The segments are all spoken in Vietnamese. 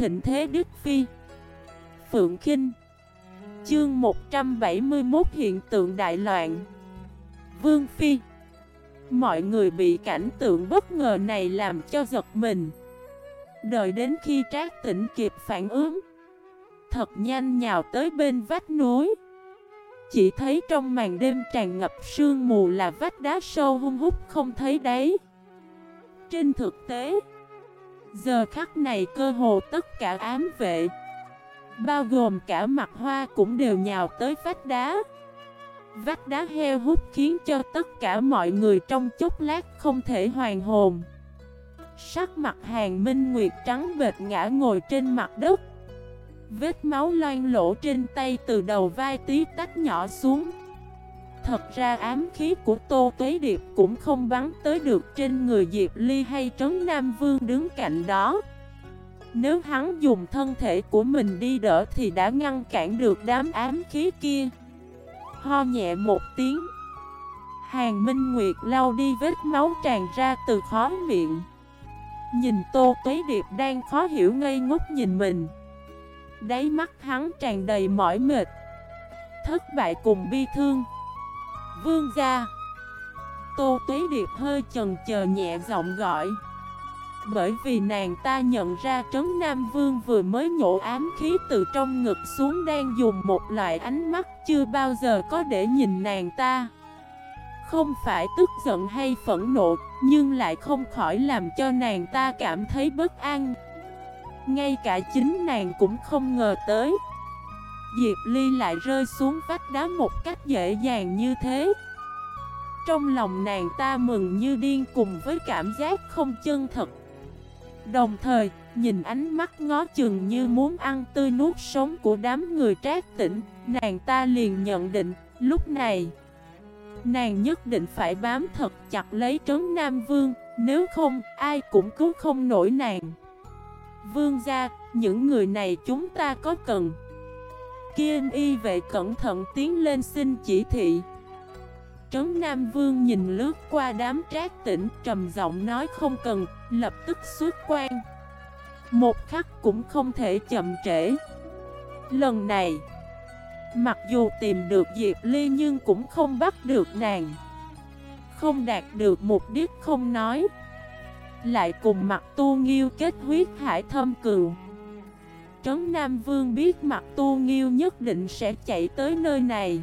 thịnh thế Đức Phi. Phượng Kinh. Chương 171 hiện tượng đại loạn. Vương Phi. Mọi người bị cảnh tượng bất ngờ này làm cho giật mình. Đợi đến khi trác tỉnh kịp phản ứng, Thật nhanh nhào tới bên vách núi. Chỉ thấy trong màn đêm tràn ngập sương mù là vách đá sâu hung hút không thấy đấy Trên thực tế Giờ khắc này cơ hồ tất cả ám vệ, Bao gồm cả mặt hoa cũng đều nhào tới vách đá. Vách đá heo hút khiến cho tất cả mọi người trong chốc lát không thể hoàn hồn. Sắc mặt hàng minh nguyệt trắng bệt ngã ngồi trên mặt đất. Vết máu loang lỗ trên tay từ đầu vai tí tách nhỏ xuống. Thật ra ám khí của Tô Tuế Điệp cũng không bắn tới được trên người Diệp Ly hay Trấn Nam Vương đứng cạnh đó. Nếu hắn dùng thân thể của mình đi đỡ thì đã ngăn cản được đám ám khí kia. Ho nhẹ một tiếng. Hàng Minh Nguyệt lau đi vết máu tràn ra từ khó miệng. Nhìn Tô Tuế Điệp đang khó hiểu ngây ngốc nhìn mình. Đáy mắt hắn tràn đầy mỏi mệt. Thất bại cùng bi thương. Vương gia. Tô Tuế Điệp hơi chần chờ nhẹ giọng gọi. Bởi vì nàng ta nhận ra Trấn Nam Vương vừa mới nhổ ám khí từ trong ngực xuống Đang dùng một loại ánh mắt chưa bao giờ có để nhìn nàng ta. Không phải tức giận hay phẫn nộ, Nhưng lại không khỏi làm cho nàng ta cảm thấy bất an. Ngay cả chính nàng cũng không ngờ tới Diệp Ly lại rơi xuống vách đá một cách dễ dàng như thế. Trong lòng nàng ta mừng như điên cùng với cảm giác không chân thật. Đồng thời, nhìn ánh mắt ngó chừng như muốn ăn tươi nuốt sống của đám người trác tỉnh Nàng ta liền nhận định, lúc này Nàng nhất định phải bám thật chặt lấy trấn Nam Vương Nếu không, ai cũng cứu không nổi nàng. Vương gia, những người này chúng ta có cần? Kiên y vệ cẩn thận tiến lên xin chỉ thị. Trấn Nam Vương nhìn lướt qua đám trác tỉnh trầm giọng nói không cần, lập tức xuất quan. Một khắc cũng không thể chậm trễ. Lần này Mặc dù tìm được Diệp Ly nhưng cũng không bắt được nàng. Không đạt được mục đích không nói. Lại cùng mặt tu nghiêu kết huyết hải thâm cường Trấn Nam Vương biết mặt tu nghiêu nhất định sẽ chạy tới nơi này.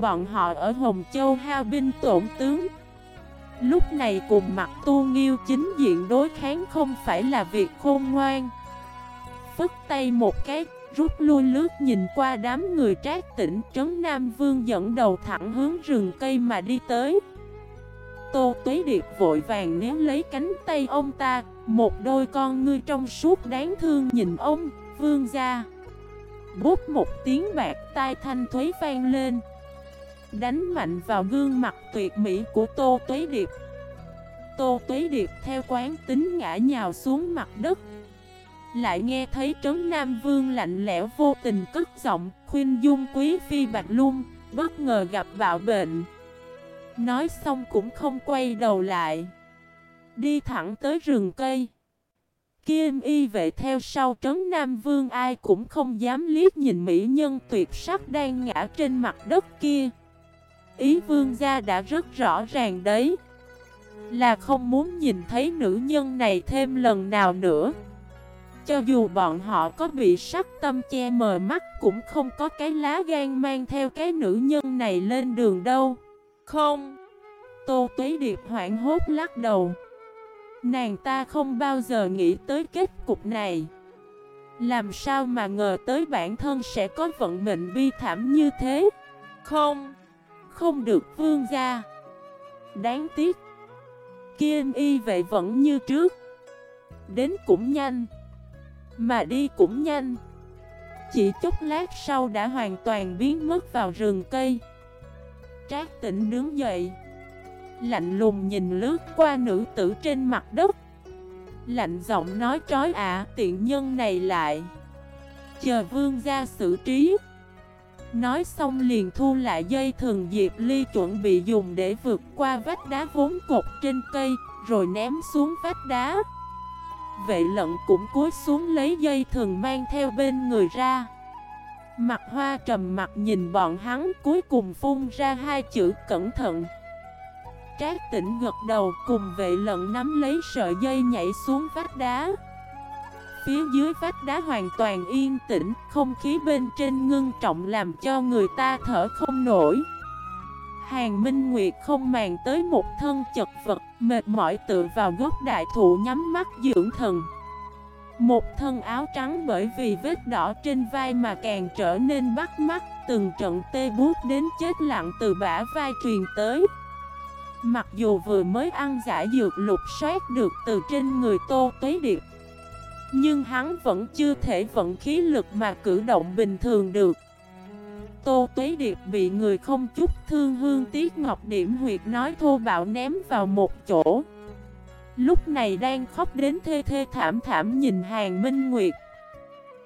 Bọn họ ở Hồng Châu hao binh tổn tướng. Lúc này cùng mặt tu nghiêu chính diện đối kháng không phải là việc khôn ngoan. Phức tay một cái, rút lui lướt nhìn qua đám người trác tỉnh Trấn Nam Vương dẫn đầu thẳng hướng rừng cây mà đi tới. Tô Tuế Điệp vội vàng ném lấy cánh tay ông ta một đôi con ngươi trong suốt đáng thương nhìn ông, vương ra Bút một tiếng bạc tai thanh thuế vang lên. Đánh mạnh vào gương mặt tuyệt mỹ của Tô Tuế Điệp. Tô Tuế Điệp theo quán tính ngã nhào xuống mặt đất. Lại nghe thấy Trấn Nam Vương lạnh lẽo vô tình cất giọng Khuyên dung quý phi bạch lung Bất ngờ gặp bạo bệnh. Nói xong cũng không quay đầu lại. Đi thẳng tới rừng cây. Kim y vệ theo sau trấn Nam Vương, ai cũng không dám liếc nhìn mỹ nhân tuyệt sắc đang ngã trên mặt đất kia. Ý vương gia đã rất rõ ràng đấy, Là không muốn nhìn thấy nữ nhân này thêm lần nào nữa. Cho dù bọn họ có bị sắc tâm che mờ mắt, Cũng không có cái lá gan mang theo cái nữ nhân này lên đường đâu. Không. Tô Tuế Điệp hoảng hốt lắc đầu. Nàng ta không bao giờ nghĩ tới kết cục này. Làm sao mà ngờ tới bản thân sẽ có vận mệnh bi thảm như thế? Không. Không được vương gia. Đáng tiếc. Kim y vậy vẫn như trước. Đến cũng nhanh. Mà đi cũng nhanh. Chỉ chút lát sau đã hoàn toàn biến mất vào rừng cây. Trác tỉnh đứng dậy Lạnh lùng nhìn lướt qua nữ tử trên mặt đất. Lạnh giọng nói trói ạ, tiện nhân này lại. Chờ vương ra xử trí. Nói xong liền thu lại dây thường Diệp Ly chuẩn bị dùng để vượt qua vách đá vốn cột trên cây, Rồi ném xuống vách đá. Vệ lận cũng cúi xuống lấy dây thường mang theo bên người ra. Mặt hoa trầm mặt nhìn bọn hắn, cuối cùng phun ra hai chữ cẩn thận. Trác tỉnh gật đầu cùng vệ lận nắm lấy sợi dây nhảy xuống vách đá. Phía dưới vách đá hoàn toàn yên tĩnh, Không khí bên trên ngưng trọng làm cho người ta thở không nổi. Hàng Minh Nguyệt không màng tới một thân chật vật, Mệt mỏi tựa vào gốc đại thụ nhắm mắt dưỡng thần. Một thân áo trắng bởi vì vết đỏ trên vai mà càng trở nên bắt mắt, Từng trận tê bút đến chết lặng từ bả vai truyền tới. Mặc dù vừa mới ăn giải dược lục soát được từ trên người Tô Tuế Điệp, Nhưng hắn vẫn chưa thể vận khí lực mà cử động bình thường được. Tô Tuế Điệp bị người không chút thương hương tiếc ngọc điểm huyệt nói thô bạo ném vào một chỗ. Lúc này đang khóc đến thê thê thảm thảm nhìn Hàng Minh Nguyệt.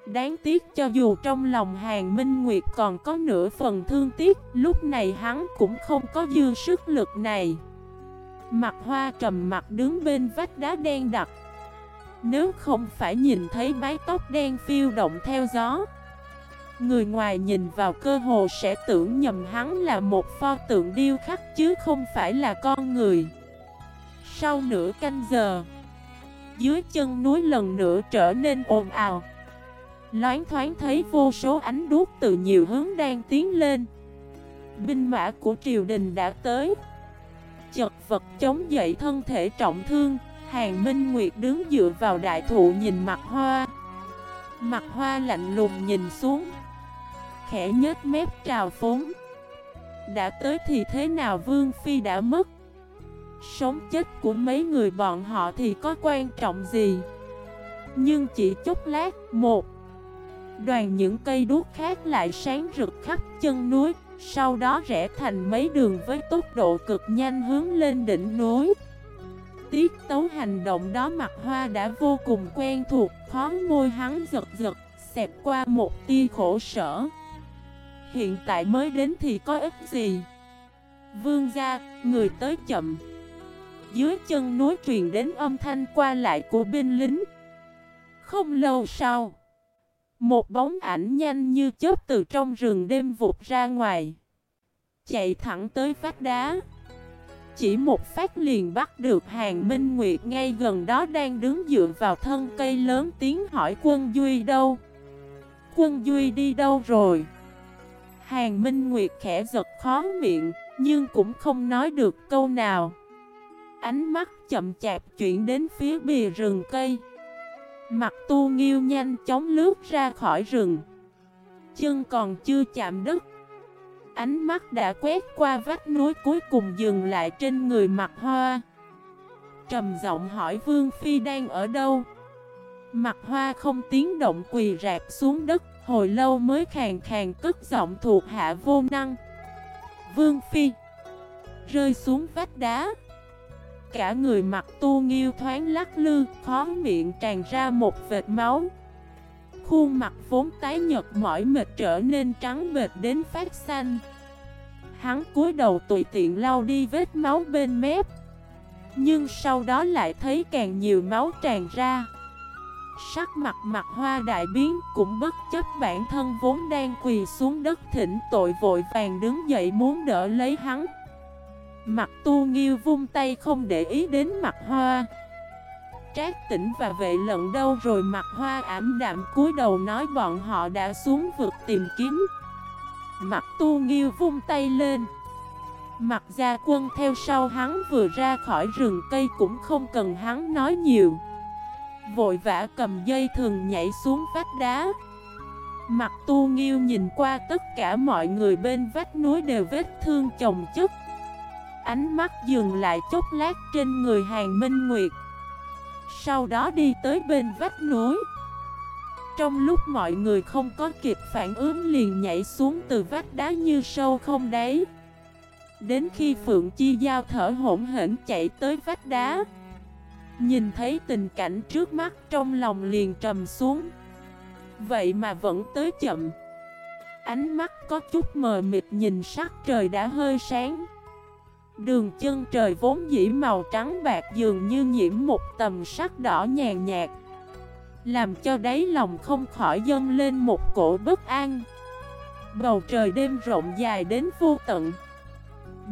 Đáng tiếc cho dù trong lòng Hàng Minh Nguyệt còn có nửa phần thương tiếc, Lúc này hắn cũng không có dư sức lực này. Mặt hoa trầm mặt đứng bên vách đá đen đặc. Nếu không phải nhìn thấy mái tóc đen phiêu động theo gió, Người ngoài nhìn vào cơ hồ sẽ tưởng nhầm hắn là một pho tượng điêu khắc chứ không phải là con người. Sau nửa canh giờ, Dưới chân núi lần nữa trở nên ồn ào. Loáng thoáng thấy vô số ánh đuốc từ nhiều hướng đang tiến lên. Binh mã của triều đình đã tới. Chật vật chống dậy thân thể trọng thương, Hàng Minh Nguyệt đứng dựa vào đại thụ nhìn mặt hoa. Mặt hoa lạnh lùng nhìn xuống. Khẽ nhếch mép trào phúng. Đã tới thì thế nào Vương Phi đã mất? Sống chết của mấy người bọn họ thì có quan trọng gì? Nhưng chỉ chút lát, Một Đoàn những cây đuốc khác lại sáng rực khắp chân núi Sau đó rẽ thành mấy đường với tốc độ cực nhanh hướng lên đỉnh núi. Tiết tấu hành động đó mặt hoa đã vô cùng quen thuộc Khó môi hắn giật giật Xẹp qua một tia khổ sở. Hiện tại mới đến thì có ích gì? Vương gia, người tới chậm. Dưới chân núi truyền đến âm thanh qua lại của binh lính. Không lâu sau một bóng ảnh nhanh như chớp từ trong rừng đêm vụt ra ngoài Chạy thẳng tới vách đá Chỉ một phát liền bắt được hàng Minh Nguyệt ngay gần đó đang đứng dựa vào thân cây lớn tiếng hỏi quân Duy đâu Quân Duy đi đâu rồi Hàng Minh Nguyệt khẽ giật khó miệng, nhưng cũng không nói được câu nào. Ánh mắt chậm chạp chuyển đến phía bìa rừng cây. Mặt tu nghiêu nhanh chóng lướt ra khỏi rừng. Chân còn chưa chạm đất. Ánh mắt đã quét qua vách núi cuối cùng dừng lại trên người mặt hoa. Trầm giọng hỏi Vương Phi đang ở đâu? Mặt hoa không tiếng động quỳ rạp xuống đất, Hồi lâu mới khàn khàn cất giọng thuộc hạ vô năng Vương Phi, Rơi xuống vách đá Cả người mặt tu nghiêu thoáng lắc lư, Khó miệng tràn ra một vệt máu. Khuôn mặt vốn tái nhật mỏi mệt trở nên trắng bệt đến phát xanh. Hắn cúi đầu tùy tiện lau đi vết máu bên mép. Nhưng sau đó lại thấy càng nhiều máu tràn ra. Sắc mặt mặt hoa đại biến cũng bất chấp bản thân vốn đang quỳ xuống đất thỉnh tội vội vàng đứng dậy muốn đỡ lấy hắn. Mặt tu nghiêu vung tay không để ý đến mặt hoa. Trác tỉnh và vệ lận đâu rồi mặt hoa ảm đạm cúi đầu nói bọn họ đã xuống vực tìm kiếm. Mặt tu nghiêu vung tay lên. Mặt gia quân theo sau hắn vừa ra khỏi rừng cây cũng không cần hắn nói nhiều. Vội vã cầm dây thường nhảy xuống vách đá. Mặt tu nghiêu nhìn qua tất cả mọi người bên vách núi đều vết thương chồng chất. Ánh mắt dừng lại chốc lát trên người hàng minh nguyệt. Sau đó đi tới bên vách núi. Trong lúc mọi người không có kịp phản ứng liền nhảy xuống từ vách đá như sâu không đáy. Đến khi Phượng Chi Giao thở hỗn hển chạy tới vách đá, Nhìn thấy tình cảnh trước mắt trong lòng liền trầm xuống. Vậy mà vẫn tới chậm. Ánh mắt có chút mờ mịt nhìn sắc trời đã hơi sáng. Đường chân trời vốn dĩ màu trắng bạc dường như nhiễm một tầm sắc đỏ nhàn nhạt. Làm cho đáy lòng không khỏi dâng lên một cổ bất an. Bầu trời đêm rộng dài đến vô tận.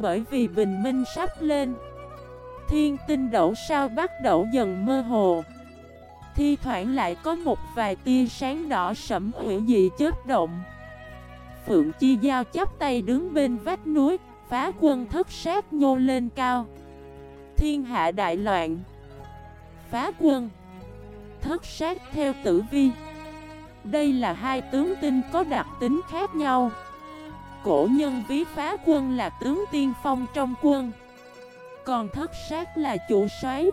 Bởi vì bình minh sắp lên, Thiên tinh đậu sao bắt đầu dần mơ hồ. Thi thoảng lại có một vài tia sáng đỏ sẫm hữu dị chớp động. Phượng Chi Giao chắp tay đứng bên vách núi. Phá quân thất sát nhô lên cao. Thiên hạ đại loạn. Phá quân. Thất sát theo tử vi. Đây là hai tướng tinh có đặc tính khác nhau. Cổ nhân ví phá quân là tướng tiên phong trong quân. Còn thất sát là chủ soái.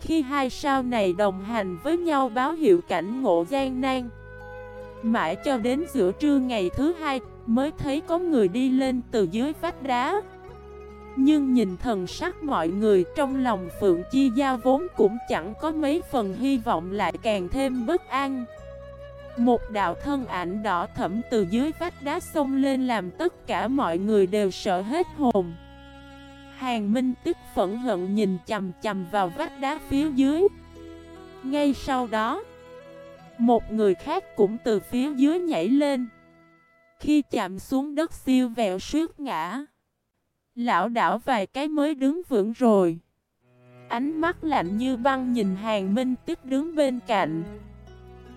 Khi hai sao này đồng hành với nhau báo hiệu cảnh ngộ gian nan. Mãi cho đến giữa trưa ngày thứ hai Mới thấy có người đi lên từ dưới vách đá. Nhưng nhìn thần sắc mọi người trong lòng Phượng Chi gia vốn cũng chẳng có mấy phần hy vọng lại càng thêm bất an. Một đạo thân ảnh đỏ thẫm từ dưới vách đá xông lên làm tất cả mọi người đều sợ hết hồn. Hàng Minh tức phẫn hận nhìn chầm chầm vào vách đá phía dưới. Ngay sau đó, Một người khác cũng từ phía dưới nhảy lên khi chạm xuống đất siêu vẹo suýt ngã. Lão đảo vài cái mới đứng vững rồi. Ánh mắt lạnh như băng nhìn hàng minh tức đứng bên cạnh.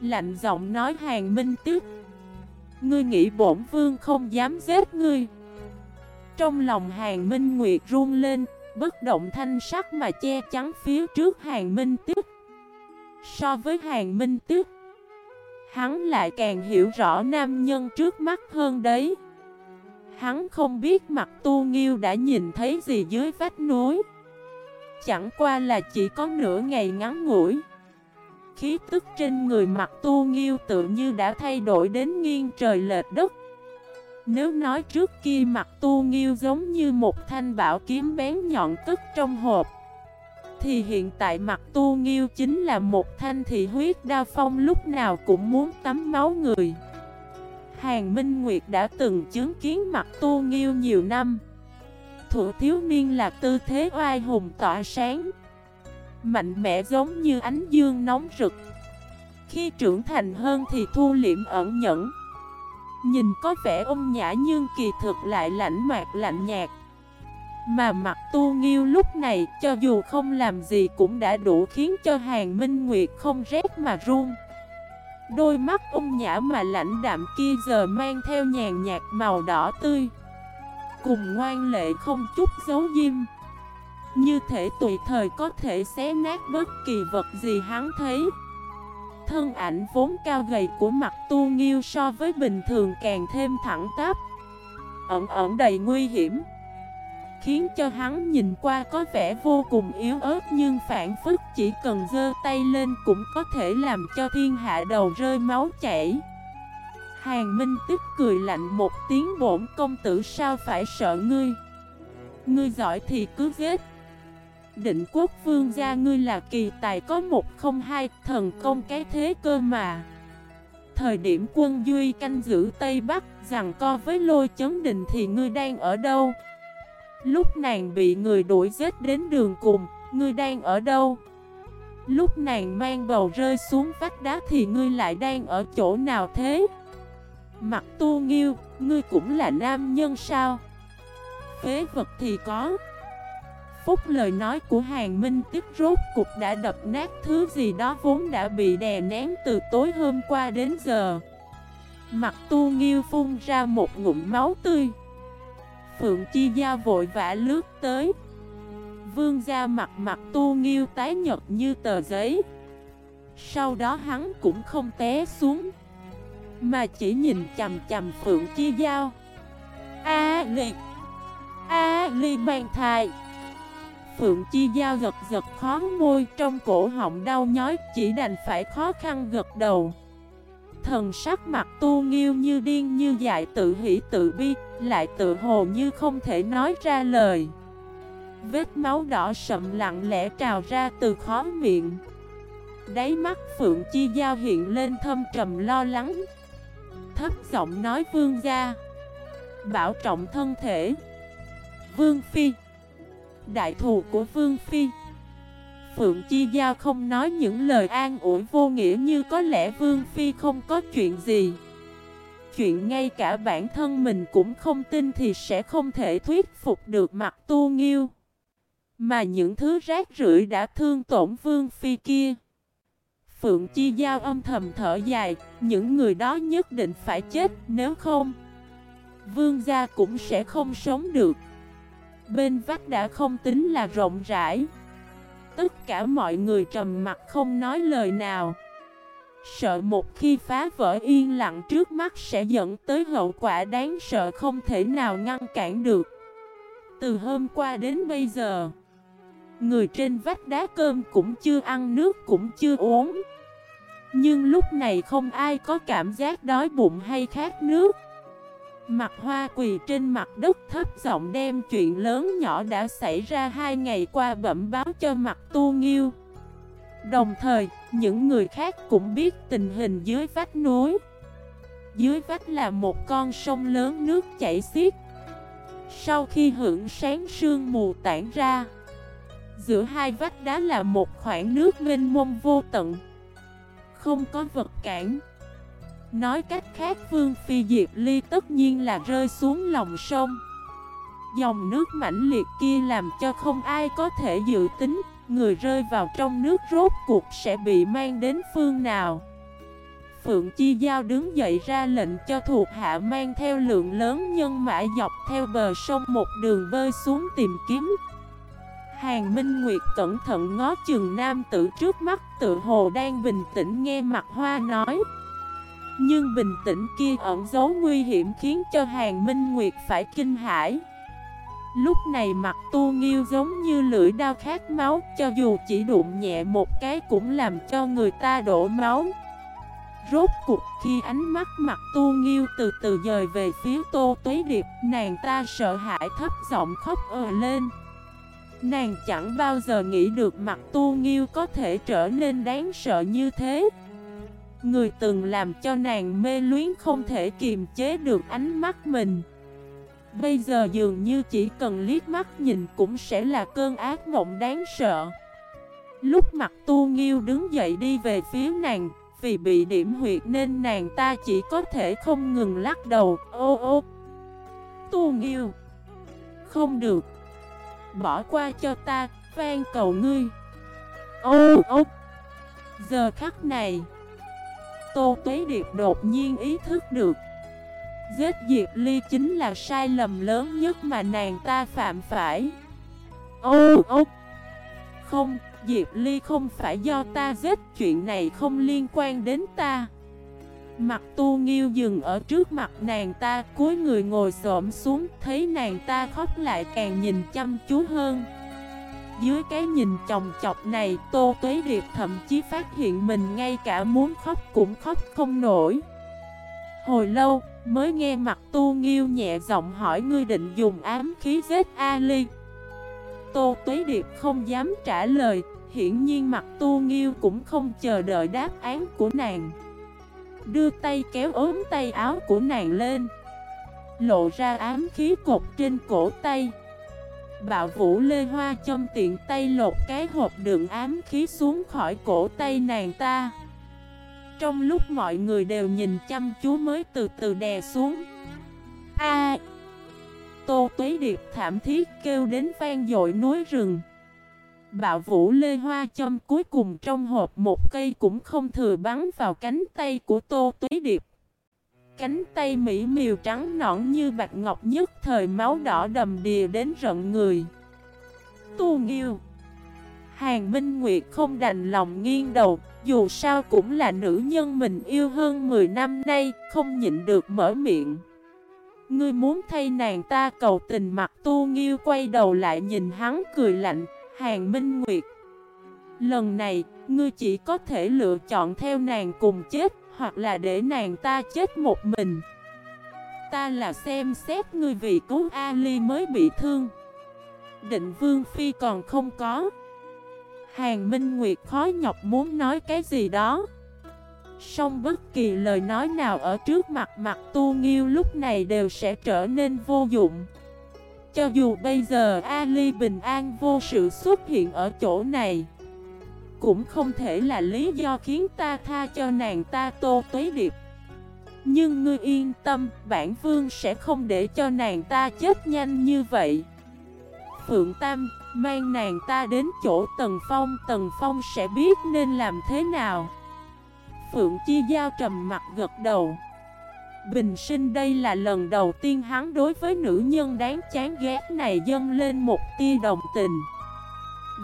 Lạnh giọng nói hàng minh tức Ngươi nghĩ bổn vương không dám giết ngươi? Trong lòng hàng minh nguyệt run lên, Bất động thanh sắc mà che chắn phía trước hàng minh tức So với hàng minh tức Hắn lại càng hiểu rõ nam nhân trước mắt hơn đấy. Hắn không biết mặt tu nghiêu đã nhìn thấy gì dưới vách núi. Chẳng qua là chỉ có nửa ngày ngắn ngủi. Khí tức trên người mặt tu nghiêu tự như đã thay đổi đến nghiêng trời lệch đất. Nếu nói trước kia mặt tu nghiêu giống như một thanh bảo kiếm bén nhọn cất trong hộp thì hiện tại mặt tu nghiêu chính là một thanh thị huyết đa phong lúc nào cũng muốn tắm máu người. Hàng Minh Nguyệt đã từng chứng kiến mặt tu nghiêu nhiều năm. Thủ thiếu niên là tư thế oai hùng tỏa sáng, Mạnh mẽ giống như ánh dương nóng rực. Khi trưởng thành hơn thì thu liệm ẩn nhẫn, Nhìn có vẻ ôn nhã nhưng kỳ thực lại lạnh mạc lạnh nhạt mà mặt tu nghiêu lúc này cho dù không làm gì cũng đã đủ khiến cho hàng minh nguyệt không rét mà run. Đôi mắt ung nhã mà lãnh đạm kia giờ mang theo nhàn nhạt màu đỏ tươi. Cùng ngoan lệ không chút giấu diêm. Như thể tùy thời có thể xé nát bất kỳ vật gì hắn thấy. Thân ảnh vốn cao gầy của mặt tu nghiêu so với bình thường càng thêm thẳng tắp. Ẩn ẩn đầy nguy hiểm. Khiến cho hắn nhìn qua có vẻ vô cùng yếu ớt Nhưng phản phức chỉ cần dơ tay lên cũng có thể làm cho thiên hạ đầu rơi máu chảy. Hàng Minh tức cười lạnh một tiếng, bổn công tử sao phải sợ ngươi? Ngươi giỏi thì cứ giết. Định quốc vương gia ngươi là kỳ tài có một không hai, thần công cái thế cơ mà. Thời điểm quân Duy canh giữ Tây Bắc, rằng co với lôi chấn định thì ngươi đang ở đâu? Lúc nàng bị người đuổi giết đến đường cùng, ngươi đang ở đâu? Lúc nàng mang bầu rơi xuống vách đá thì ngươi lại đang ở chỗ nào thế? Mặt tu nghiêu, ngươi cũng là nam nhân sao? Phế vật thì có Phúc lời nói của Hàng Minh tiếp rốt cục đã đập nát thứ gì đó vốn đã bị đè nén từ tối hôm qua đến giờ Mặt tu nghiêu phun ra một ngụm máu tươi Phượng Chi Gia vội vã lướt tới. Vương gia mặt mặt tu nghiêu tái nhật như tờ giấy. Sau đó hắn cũng không té xuống, Mà chỉ nhìn chầm chầm Phượng Chi Giao. A liệt A ly mang thai. Phượng Chi Giao gật gật khó môi trong cổ họng đau nhói, Chỉ đành phải khó khăn gật đầu. Thần sắc mặt tu nghiêu như điên như dại, tự hỷ tự bi lại tự hồ như không thể nói ra lời. Vết máu đỏ sậm lặng lẽ trào ra từ khó miệng. Đáy mắt Phượng Chi Giao hiện lên thâm trầm lo lắng. Thấp giọng nói vương gia, Bảo trọng thân thể. Vương Phi, Đại thù của Vương Phi. Phượng Chi Giao không nói những lời an ủi vô nghĩa như có lẽ Vương Phi không có chuyện gì. Chuyện ngay cả bản thân mình cũng không tin thì sẽ không thể thuyết phục được mặt tu nghiêu. Mà những thứ rác rưởi đã thương tổn Vương Phi kia. Phượng Chi Giao âm thầm thở dài, những người đó nhất định phải chết, nếu không, Vương gia cũng sẽ không sống được. Bên vách đã không tính là rộng rãi. Tất cả mọi người trầm mặt không nói lời nào. Sợ một khi phá vỡ yên lặng trước mắt sẽ dẫn tới hậu quả đáng sợ không thể nào ngăn cản được. Từ hôm qua đến bây giờ, người trên vách đá cơm cũng chưa ăn nước cũng chưa uống. Nhưng lúc này không ai có cảm giác đói bụng hay khát nước. Mặt hoa quỳ trên mặt đất thấp giọng đem chuyện lớn nhỏ đã xảy ra hai ngày qua bẩm báo cho mặt tu nghiêu. Đồng thời, những người khác cũng biết tình hình dưới vách núi. Dưới vách là một con sông lớn nước chảy xiết. Sau khi hưởng sáng sương mù tản ra, giữa hai vách đá là một khoảng nước mênh mông vô tận. Không có vật cản. Nói cách khác Vương Phi Diệp Ly tất nhiên là rơi xuống lòng sông Dòng nước mãnh liệt kia làm cho không ai có thể dự tính Người rơi vào trong nước rốt cuộc sẽ bị mang đến phương nào? Phượng Chi Giao đứng dậy ra lệnh cho thuộc hạ mang theo lượng lớn nhân mã dọc theo bờ sông một đường bơi xuống tìm kiếm. Hàng Minh Nguyệt cẩn thận ngó chừng nam tử trước mắt tự hồ đang bình tĩnh nghe mặt hoa nói. Nhưng bình tĩnh kia ẩn giấu nguy hiểm khiến cho Hàng Minh Nguyệt phải kinh hãi. Lúc này mặt tu nghiêu giống như lưỡi dao khát máu, Cho dù chỉ đụng nhẹ một cái cũng làm cho người ta đổ máu. Rốt cuộc khi ánh mắt mặt tu nghiêu từ từ dời về phía tô tuế điệp, Nàng ta sợ hãi thấp giọng khóc ờ lên. Nàng chẳng bao giờ nghĩ được mặt tu nghiêu có thể trở nên đáng sợ như thế. Người từng làm cho nàng mê luyến không thể kiềm chế được ánh mắt mình. Bây giờ dường như chỉ cần liếc mắt nhìn cũng sẽ là cơn ác mộng đáng sợ. Lúc mặt tu nghiêu đứng dậy đi về phía nàng, Vì bị điểm huyệt nên nàng ta chỉ có thể không ngừng lắc đầu, Ô ô, Tu nghiêu, Không được. Bỏ qua cho ta Vang cầu ngươi. Ô ô. Giờ khắc này, Tô Tuế Điệp đột nhiên ý thức được Giết Diệp Ly chính là sai lầm lớn nhất mà nàng ta phạm phải. Ô ô. Không, Diệp Ly không phải do ta giết Chuyện này không liên quan đến ta. Mặt tu nghiêu dừng ở trước mặt nàng ta cúi người ngồi xổm xuống Thấy nàng ta khóc lại càng nhìn chăm chú hơn. Dưới cái nhìn chồng chọc này Tô Tuế Điệp thậm chí phát hiện mình ngay cả muốn khóc cũng khóc không nổi. Hồi lâu mới nghe mặt tu nghiêu nhẹ giọng hỏi ngươi định dùng ám khí giết Ali. Tô Tuế Điệp không dám trả lời, Hiển nhiên mặt tu nghiêu cũng không chờ đợi đáp án của nàng. Đưa tay kéo ốm tay áo của nàng lên. Lộ ra ám khí cột trên cổ tay. Bạo vũ lê hoa châm tiện tay lột cái hộp đựng ám khí xuống khỏi cổ tay nàng ta. Trong lúc mọi người đều nhìn chăm chú mới từ từ đè xuống. A. Tô Tuế Điệp thảm thiết kêu đến vang dội núi rừng. Bạo vũ lê hoa châm cuối cùng trong hộp một cây cũng không thừa bắn vào cánh tay của Tô Tuế Điệp. Cánh tay mỹ miều trắng nõn như bạch ngọc nhất thời máu đỏ đầm đìa đến rận người. Tu nghiêu. Hàng Minh Nguyệt không đành lòng nghiêng đầu. Dù sao cũng là nữ nhân mình yêu hơn 10 năm nay Không nhịn được mở miệng. Ngươi muốn thay nàng ta cầu tình mặt tu nghiêu quay đầu lại nhìn hắn cười lạnh Hàng Minh Nguyệt. Lần này, ngươi chỉ có thể lựa chọn theo nàng cùng chết hoặc là để nàng ta chết một mình. Ta là xem xét ngươi vì cứu Ali mới bị thương. Định Vương Phi còn không có. Hàng Minh Nguyệt khó nhọc muốn nói cái gì đó. Song bất kỳ lời nói nào ở trước mặt mặt tu nghiêu lúc này đều sẽ trở nên vô dụng. Cho dù bây giờ Ali bình an vô sự xuất hiện ở chỗ này Cũng không thể là lý do khiến ta tha cho nàng ta tô tuế điệp. Nhưng ngươi yên tâm, bản vương sẽ không để cho nàng ta chết nhanh như vậy. Phượng Tam, mang nàng ta đến chỗ Tần Phong Tần Phong sẽ biết nên làm thế nào. Phượng Chi Giao trầm mặt gật đầu. Bình sinh đây là lần đầu tiên hắn đối với nữ nhân đáng chán ghét này dâng lên một tia đồng tình.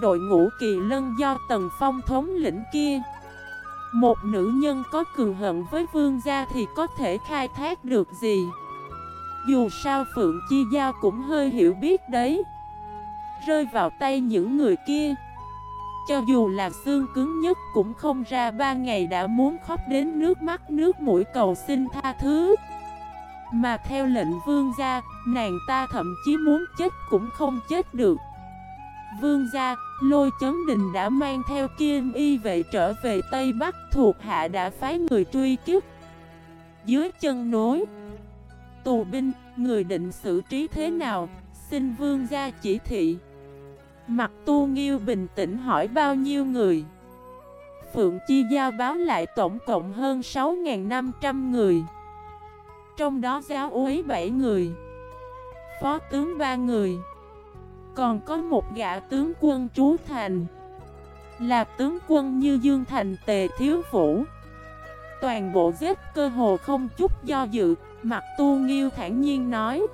Đội ngũ kỳ lân do Tần Phong thống lĩnh kia. Một nữ nhân có cường hận với vương gia thì có thể khai thác được gì? Dù sao Phượng Chi Giao cũng hơi hiểu biết đấy. Rơi vào tay những người kia. Cho dù là xương cứng nhất cũng không ra ba ngày đã muốn khóc đến nước mắt nước mũi cầu xin tha thứ. Mà theo lệnh vương gia, nàng ta thậm chí muốn chết cũng không chết được. Vương gia, lôi chấn đình đã mang theo kim y vệ trở về Tây Bắc thuộc hạ đã phái người truy kiếp Dưới chân nối Tù binh, người định xử trí thế nào, xin vương gia chỉ thị. Mặt tu nghiêu bình tĩnh hỏi bao nhiêu người? Phượng Chi Giao báo lại tổng cộng hơn 6.500 người. Trong đó giáo úy 7 người, Phó tướng 3 người. Còn có một gã tướng quân trú thành. Là tướng quân như Dương Thành, Tề Thiếu Vũ. Toàn bộ giết cơ hồ không chút do dự, Mặt tu nghiêu thản nhiên nói.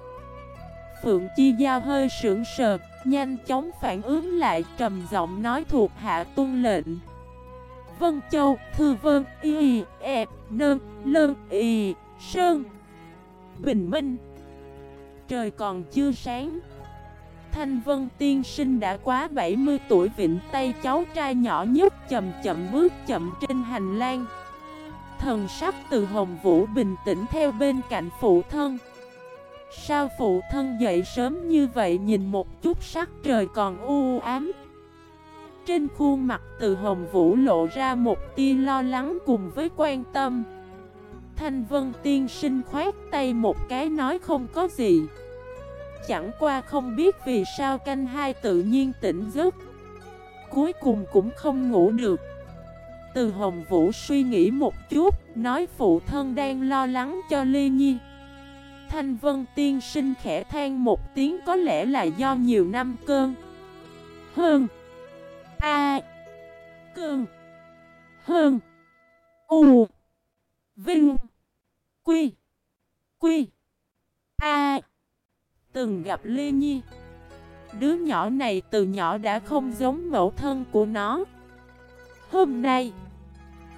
Phượng Chi Giao hơi sững sờ Nhanh chóng phản ứng lại trầm giọng nói thuộc hạ tuân lệnh. Vân Châu, Thư Vân, Y, E, Nơn, Lơn, Y, Sơn. Bình Minh. Trời còn chưa sáng. Thanh Vân tiên sinh đã quá 70 tuổi vịnh tay cháu trai nhỏ nhất chậm chậm bước chậm trên hành lang. Thần sắc từ Hồng Vũ bình tĩnh theo bên cạnh phụ thân. Sao phụ thân dậy sớm như vậy nhìn một chút sắc trời còn u ám? Trên khuôn mặt từ hồng vũ lộ ra một tia lo lắng cùng với quan tâm. Thanh vân tiên sinh khoát tay một cái nói không có gì. Chẳng qua không biết vì sao canh hai tự nhiên tỉnh giấc. Cuối cùng cũng không ngủ được. Từ hồng vũ suy nghĩ một chút, Nói phụ thân đang lo lắng cho Ly Nhi. Thanh Vân tiên sinh khẽ than một tiếng, có lẽ là do nhiều năm cơn. Hơn A. Cơn. Hơn U. Vinh. Quy. Quy. A. Từng gặp Lê Nhi. Đứa nhỏ này từ nhỏ đã không giống mẫu thân của nó. Hôm nay,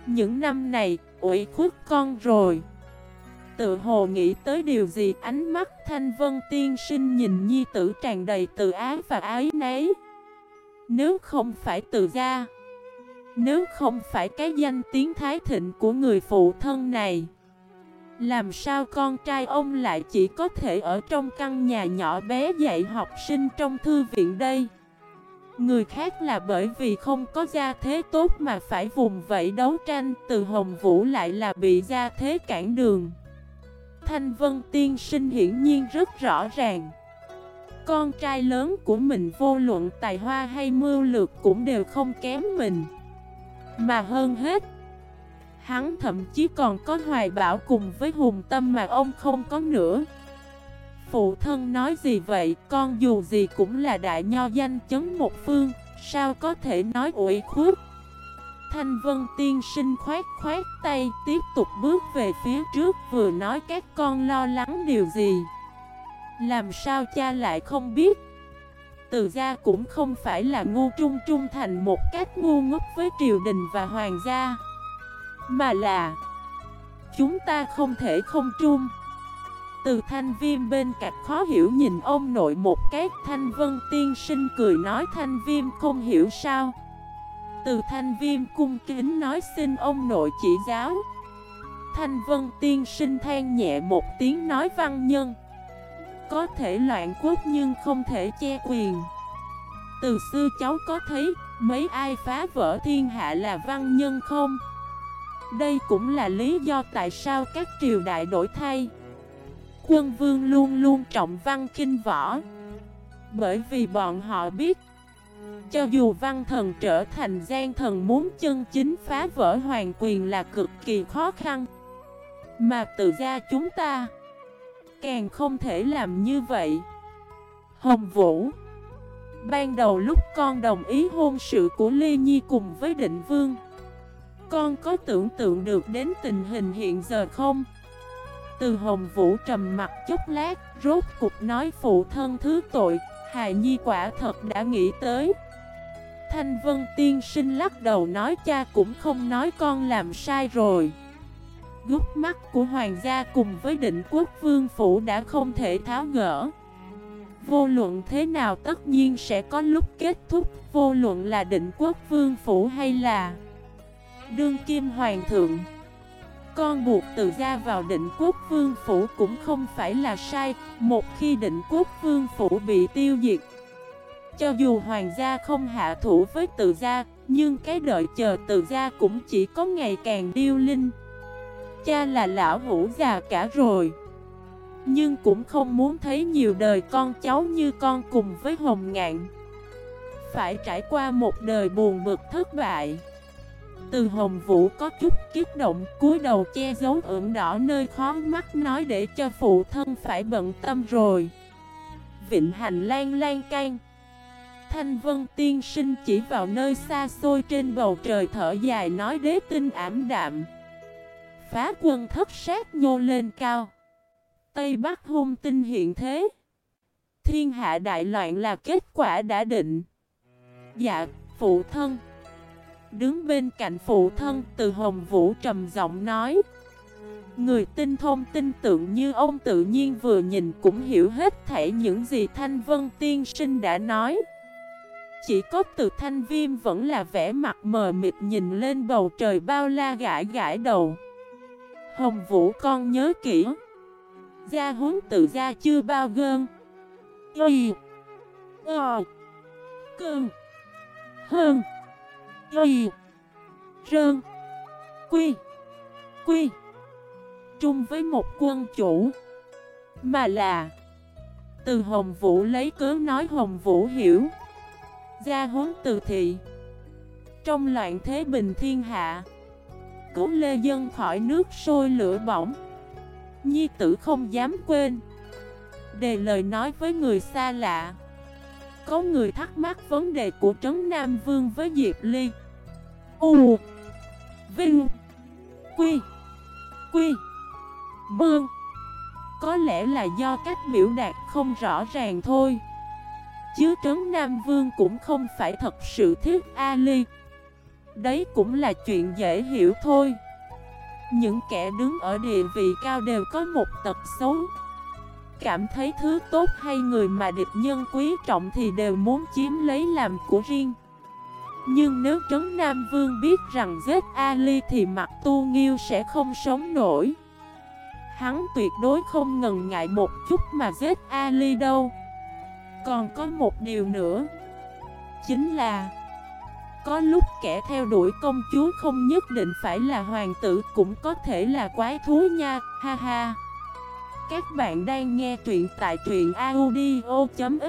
Những năm này ủy khuất con rồi tự hồ nghĩ tới điều gì, ánh mắt thanh vân tiên sinh nhìn nhi tử tràn đầy tự ái và ái nấy Nếu không phải tự gia, Nếu không phải cái danh tiếng thái thịnh của người phụ thân này, Làm sao con trai ông lại chỉ có thể ở trong căn nhà nhỏ bé dạy học sinh trong thư viện đây? Người khác là bởi vì không có gia thế tốt mà phải vùng vẫy đấu tranh, Từ Hồng Vũ lại là bị gia thế cản đường. Thanh Vân Tiên Sinh hiển nhiên rất rõ ràng. Con trai lớn của mình vô luận tài hoa hay mưu lược cũng đều không kém mình. Mà hơn hết, Hắn thậm chí còn có hoài bảo cùng với hùng tâm mà ông không có nữa. Phụ thân nói gì vậy, Con dù gì cũng là đại nho danh chấn một phương, Sao có thể nói ủi khuất? Thanh Vân tiên sinh khoát khoát tay, Tiếp tục bước về phía trước, Vừa nói các con lo lắng điều gì? Làm sao cha lại không biết? Từ gia cũng không phải là ngu trung trung thành một cách ngu ngốc với triều đình và hoàng gia. Mà là, Chúng ta không thể không trung. Từ thanh viêm bên cạnh khó hiểu nhìn ông nội một cái, Thanh vân tiên sinh cười nói, thanh viêm không hiểu sao? Từ thanh viêm cung kính nói xin ông nội chỉ giáo. Thanh vân tiên sinh than nhẹ một tiếng nói văn nhân. Có thể loạn quốc nhưng không thể che quyền. Từ xưa cháu có thấy, mấy ai phá vỡ thiên hạ là văn nhân không? Đây cũng là lý do tại sao các triều đại đổi thay. Quân vương luôn luôn trọng văn kinh võ. Bởi vì bọn họ biết cho dù văn thần trở thành gian thần muốn chân chính phá vỡ hoàng quyền là cực kỳ khó khăn Mà tự ra chúng ta, Càng không thể làm như vậy Hồng Vũ, Ban đầu lúc con đồng ý hôn sự của Lê Nhi cùng với định vương, Con có tưởng tượng được đến tình hình hiện giờ không? Từ Hồng Vũ trầm mặt chút lát, Rốt cục nói phụ thân thứ tội Hài Nhi quả thật đã nghĩ tới. Thanh Vân tiên sinh lắc đầu nói, cha cũng không nói con làm sai rồi. Gút mắt của hoàng gia cùng với định quốc vương phủ đã không thể tháo gỡ. Vô luận thế nào tất nhiên sẽ có lúc kết thúc, Vô luận là định quốc vương phủ hay là Đương kim hoàng thượng. Con buộc từ ra vào định quốc vương phủ cũng không phải là sai, Một khi định quốc vương phủ bị tiêu diệt, Cho dù hoàng gia không hạ thủ với tự gia Nhưng cái đợi chờ tự gia cũng chỉ có ngày càng điêu linh. Cha là lão hủ già cả rồi, Nhưng cũng không muốn thấy nhiều đời con cháu như con cùng với hồng ngạn. Phải trải qua một đời buồn bực thất bại từ hồng vũ có chút kiếp động cúi đầu che giấu ửng đỏ nơi khó mắt nói để cho phụ thân phải bận tâm rồi. Vịnh hành lan lan can. Thanh vân tiên sinh chỉ vào nơi xa xôi trên bầu trời thở dài nói đế tinh ảm đạm. Phá quân thất sát nhô lên cao. Tây Bắc hung tinh hiện thế. Thiên hạ đại loạn là kết quả đã định. Dạ, phụ thân. Đứng bên cạnh phụ thân từ Hồng Vũ trầm giọng nói. Người tinh thông tin tượng như ông tự nhiên vừa nhìn cũng hiểu hết thảy những gì Thanh Vân Tiên Sinh đã nói. Chỉ có từ Thanh Viêm vẫn là vẻ mặt mờ mịt nhìn lên bầu trời bao la gãi gãi đầu. Hồng Vũ con nhớ kỹ. Gia huấn tự gia chưa bao gơn. Y. Ờ. Cơn Hơn Y Rơn, Quy Quy. Trung với một quân chủ, Mà là Từ Hồng Vũ lấy cớ nói Hồng Vũ hiểu Gia huấn từ thị. Trong loạn thế bình thiên hạ, Cứu lê dân khỏi nước sôi lửa bỏng. Nhi tử không dám quên, Đề lời nói với người xa lạ. Có người thắc mắc vấn đề của Trấn Nam Vương với Diệp Ly. U, Vinh, Quy Quy Bương Có lẽ là do cách biểu đạt không rõ ràng thôi. Chứ Trấn Nam Vương cũng không phải thật sự thích Ali Đấy cũng là chuyện dễ hiểu thôi. Những kẻ đứng ở địa vị cao đều có một tật xấu. Cảm thấy thứ tốt hay người mà địch nhân quý trọng thì đều muốn chiếm lấy làm của riêng nhưng nếu Trấn Nam Vương biết rằng giết Ali thì mặt tu nghiêu sẽ không sống nổi. Hắn tuyệt đối không ngần ngại một chút mà giết Ali đâu. Còn có một điều nữa. Chính là Có lúc kẻ theo đuổi công chúa không nhất định phải là hoàng tử Cũng có thể là quái thú nha, ha ha. Các bạn đang nghe truyện tại truyện audio.fif